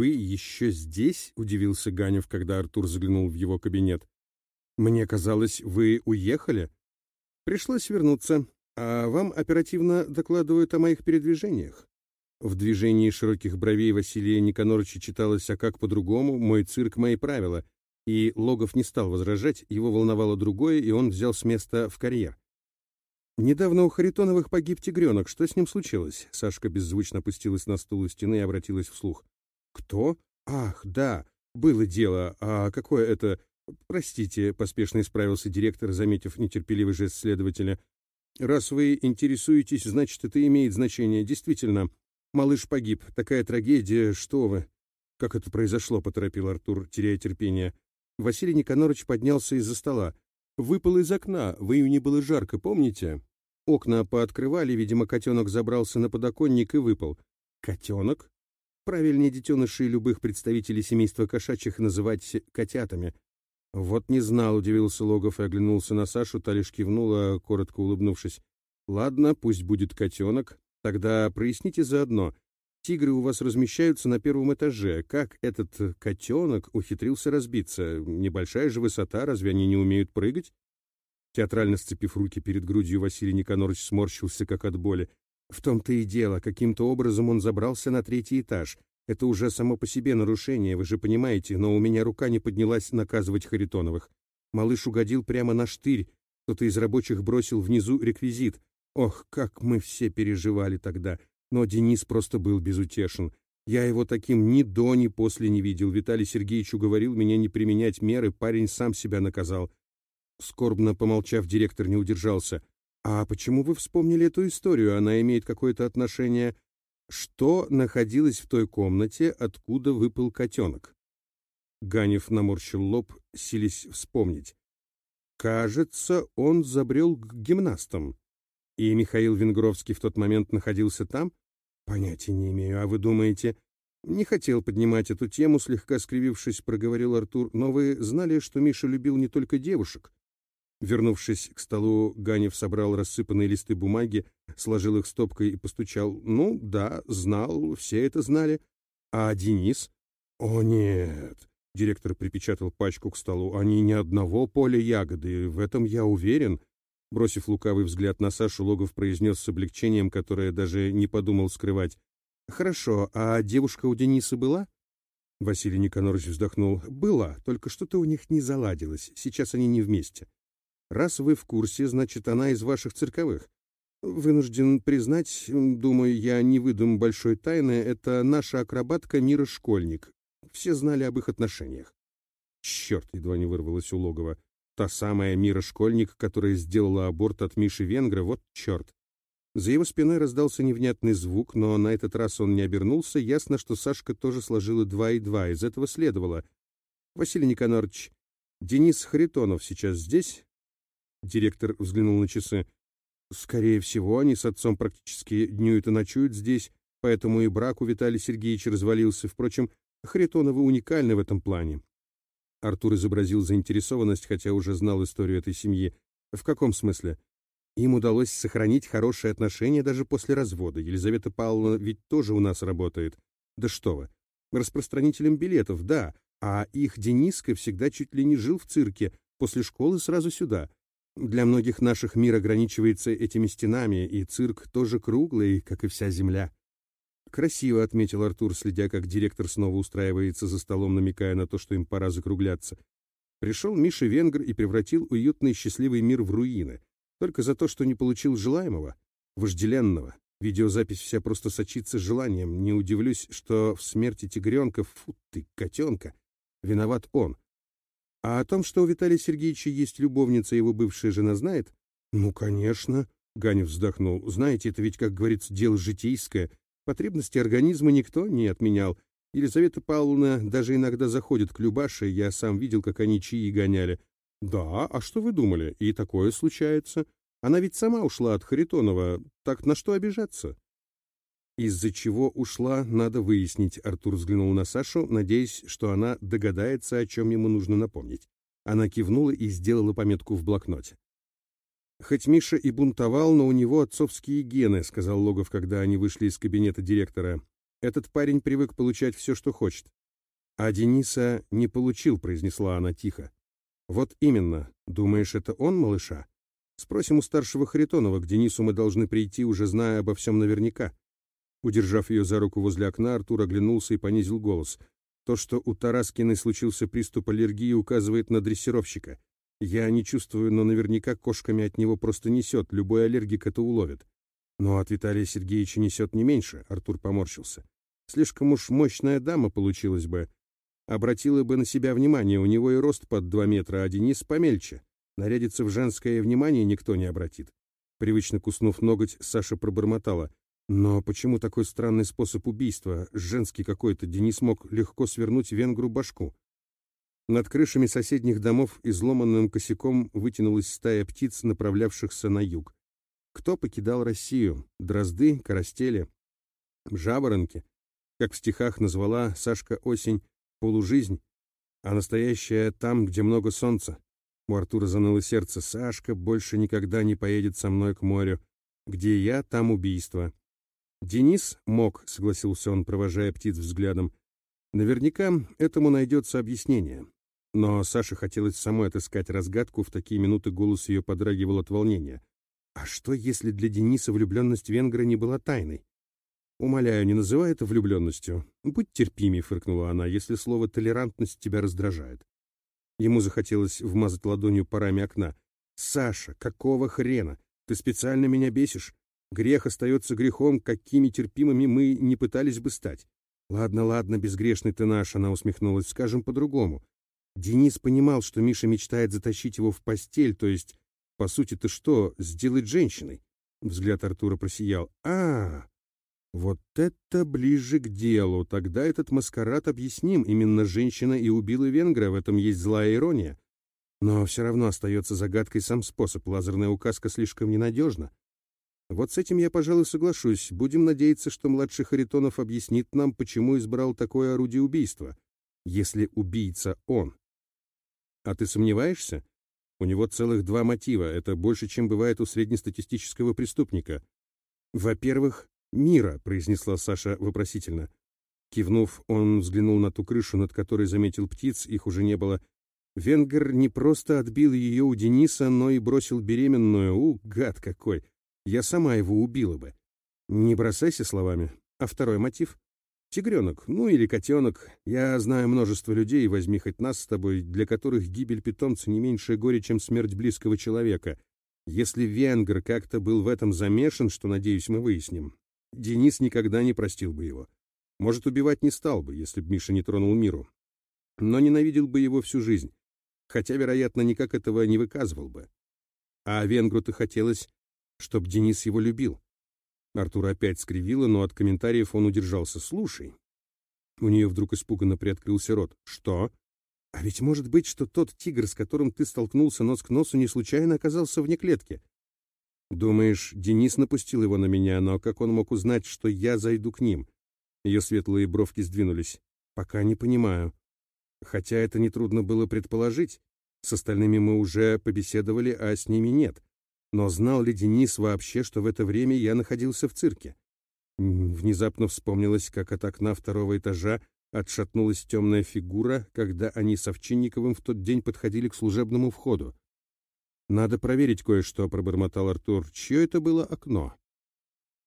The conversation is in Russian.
«Вы еще здесь?» — удивился Ганев, когда Артур заглянул в его кабинет. «Мне казалось, вы уехали?» «Пришлось вернуться, а вам оперативно докладывают о моих передвижениях». В движении широких бровей Василия Никоноровича читалось «А как по-другому? Мой цирк, мои правила». И Логов не стал возражать, его волновало другое, и он взял с места в карьер. «Недавно у Харитоновых погиб тигренок. Что с ним случилось?» Сашка беззвучно опустилась на стул у стены и обратилась вслух. «Кто? Ах, да, было дело. А какое это...» «Простите», — поспешно исправился директор, заметив нетерпеливый жест следователя. «Раз вы интересуетесь, значит, это имеет значение. Действительно, Малыш погиб. Такая трагедия, что вы. Как это произошло, поторопил Артур, теряя терпение. Василий Никонорович поднялся из-за стола. Выпал из окна, в июне было жарко, помните? Окна пооткрывали, видимо, котенок забрался на подоконник и выпал. Котенок? Правильнее детенышей любых представителей семейства кошачьих называть котятами. Вот не знал, удивился Логов и оглянулся на Сашу, та лишь кивнула, коротко улыбнувшись. Ладно, пусть будет котенок, Тогда проясните заодно. Тигры у вас размещаются на первом этаже. Как этот котенок ухитрился разбиться? Небольшая же высота, разве они не умеют прыгать? Театрально сцепив руки перед грудью, Василий Никонорович сморщился, как от боли. В том-то и дело, каким-то образом он забрался на третий этаж. Это уже само по себе нарушение, вы же понимаете, но у меня рука не поднялась наказывать Харитоновых. Малыш угодил прямо на штырь, кто-то из рабочих бросил внизу реквизит. Ох, как мы все переживали тогда. Но Денис просто был безутешен. Я его таким ни до, ни после не видел. Виталий Сергеевич уговорил меня не применять меры, парень сам себя наказал. Скорбно помолчав, директор не удержался. «А почему вы вспомнили эту историю? Она имеет какое-то отношение...» «Что находилось в той комнате, откуда выпал котенок?» Ганев наморщил лоб, сились вспомнить. «Кажется, он забрел к гимнастам. И Михаил Венгровский в тот момент находился там? Понятия не имею, а вы думаете... Не хотел поднимать эту тему, слегка скривившись, проговорил Артур, но вы знали, что Миша любил не только девушек? Вернувшись к столу, Ганев собрал рассыпанные листы бумаги, сложил их стопкой и постучал. Ну, да, знал, все это знали. А Денис? О, нет. Директор припечатал пачку к столу. Они ни одного поля ягоды, в этом я уверен. Бросив лукавый взгляд на Сашу, Логов произнес с облегчением, которое даже не подумал скрывать. «Хорошо, а девушка у Дениса была?» Василий Никонорович вздохнул. «Была, только что-то у них не заладилось. Сейчас они не вместе. Раз вы в курсе, значит, она из ваших цирковых. Вынужден признать, думаю, я не выдам большой тайны, это наша акробатка Мира Школьник. Все знали об их отношениях». «Черт!» — едва не вырвалось у Логова. Та самая Мира Школьник, которая сделала аборт от Миши Венгра, вот черт. За его спиной раздался невнятный звук, но на этот раз он не обернулся. Ясно, что Сашка тоже сложила два и два. Из этого следовало. «Василий Никонорович, Денис Харитонов сейчас здесь?» Директор взглянул на часы. «Скорее всего, они с отцом практически днюют и ночуют здесь, поэтому и брак у Виталия Сергеевича развалился. Впрочем, Харитоновы уникальны в этом плане. Артур изобразил заинтересованность, хотя уже знал историю этой семьи. В каком смысле? Им удалось сохранить хорошие отношения даже после развода. Елизавета Павловна ведь тоже у нас работает. Да что вы. Распространителем билетов, да. А их Дениска всегда чуть ли не жил в цирке. После школы сразу сюда. Для многих наших мир ограничивается этими стенами, и цирк тоже круглый, как и вся земля. «Красиво», — отметил Артур, следя, как директор снова устраивается за столом, намекая на то, что им пора закругляться. Пришел Миша Венгр и превратил уютный счастливый мир в руины. Только за то, что не получил желаемого, вожделенного. Видеозапись вся просто сочится желанием. Не удивлюсь, что в смерти тигренка, фу ты, котенка, виноват он. А о том, что у Виталия Сергеевича есть любовница, его бывшая жена знает? Ну, конечно, Ганев вздохнул. Знаете, это ведь, как говорится, дело житейское. Потребности организма никто не отменял. Елизавета Павловна даже иногда заходит к Любаше, я сам видел, как они чаи гоняли. Да, а что вы думали? И такое случается. Она ведь сама ушла от Харитонова, так на что обижаться? Из-за чего ушла, надо выяснить. Артур взглянул на Сашу, надеясь, что она догадается, о чем ему нужно напомнить. Она кивнула и сделала пометку в блокноте. «Хоть Миша и бунтовал, но у него отцовские гены», — сказал Логов, когда они вышли из кабинета директора. Этот парень привык получать все, что хочет. А Дениса не получил, произнесла она тихо. Вот именно. Думаешь, это он, малыша? Спросим у старшего Харитонова, к Денису мы должны прийти, уже зная обо всем наверняка. Удержав ее за руку возле окна, Артур оглянулся и понизил голос. То, что у Тараскиной случился приступ аллергии, указывает на дрессировщика. Я не чувствую, но наверняка кошками от него просто несет, любой аллергик это уловит. Но от Виталия Сергеевича несет не меньше, Артур поморщился. Слишком уж мощная дама получилась бы. Обратила бы на себя внимание, у него и рост под два метра, а Денис помельче. Нарядиться в женское внимание никто не обратит. Привычно куснув ноготь, Саша пробормотала. Но почему такой странный способ убийства? Женский какой-то. Денис мог легко свернуть венгру башку. Над крышами соседних домов изломанным косяком вытянулась стая птиц, направлявшихся на юг. Кто покидал Россию? Дрозды, карастели, жаворонки? Как в стихах назвала Сашка осень полужизнь, а настоящая там, где много солнца. У Артура заныло сердце. Сашка больше никогда не поедет со мной к морю. Где я, там убийство. Денис мог, согласился он, провожая птиц взглядом. Наверняка этому найдется объяснение. Но Саше хотелось самой отыскать разгадку, в такие минуты голос ее подрагивал от волнения. А что, если для Дениса влюбленность венгра не была тайной? «Умоляю, не называй это влюбленностью. Будь терпимей», — фыркнула она, — «если слово «толерантность» тебя раздражает». Ему захотелось вмазать ладонью по раме окна. «Саша, какого хрена? Ты специально меня бесишь? Грех остается грехом, какими терпимыми мы не пытались бы стать». «Ладно, ладно, безгрешный ты наш», — она усмехнулась, — «скажем по-другому». Денис понимал, что Миша мечтает затащить его в постель, то есть по сути, ты что, сделать женщиной? Взгляд Артура просиял. А, вот это ближе к делу. Тогда этот маскарад объясним. Именно женщина и убила венгра. В этом есть злая ирония. Но все равно остается загадкой сам способ. Лазерная указка слишком ненадежна. Вот с этим я, пожалуй, соглашусь. Будем надеяться, что младший Харитонов объяснит нам, почему избрал такое орудие убийства, если убийца он. А ты сомневаешься? У него целых два мотива, это больше, чем бывает у среднестатистического преступника. «Во-первых, мира», — произнесла Саша вопросительно. Кивнув, он взглянул на ту крышу, над которой заметил птиц, их уже не было. Венгер не просто отбил ее у Дениса, но и бросил беременную. У, гад какой! Я сама его убила бы. Не бросайся словами. А второй мотив? Тигренок, ну или котенок. Я знаю множество людей, возьми хоть нас с тобой, для которых гибель питомца не меньшее горе, чем смерть близкого человека. Если венгр как-то был в этом замешан, что, надеюсь, мы выясним, Денис никогда не простил бы его. Может, убивать не стал бы, если б Миша не тронул миру. Но ненавидел бы его всю жизнь. Хотя, вероятно, никак этого не выказывал бы. А венгру-то хотелось, чтобы Денис его любил. Артур опять скривила, но от комментариев он удержался. «Слушай». У нее вдруг испуганно приоткрылся рот. «Что?» «А ведь может быть, что тот тигр, с которым ты столкнулся нос к носу, не случайно оказался вне клетки?» «Думаешь, Денис напустил его на меня, но как он мог узнать, что я зайду к ним?» Ее светлые бровки сдвинулись. «Пока не понимаю. Хотя это нетрудно было предположить. С остальными мы уже побеседовали, а с ними нет. Но знал ли Денис вообще, что в это время я находился в цирке? Внезапно вспомнилось, как от окна второго этажа отшатнулась темная фигура, когда они с Овчинниковым в тот день подходили к служебному входу. «Надо проверить кое-что», — пробормотал Артур. «Чье это было окно?»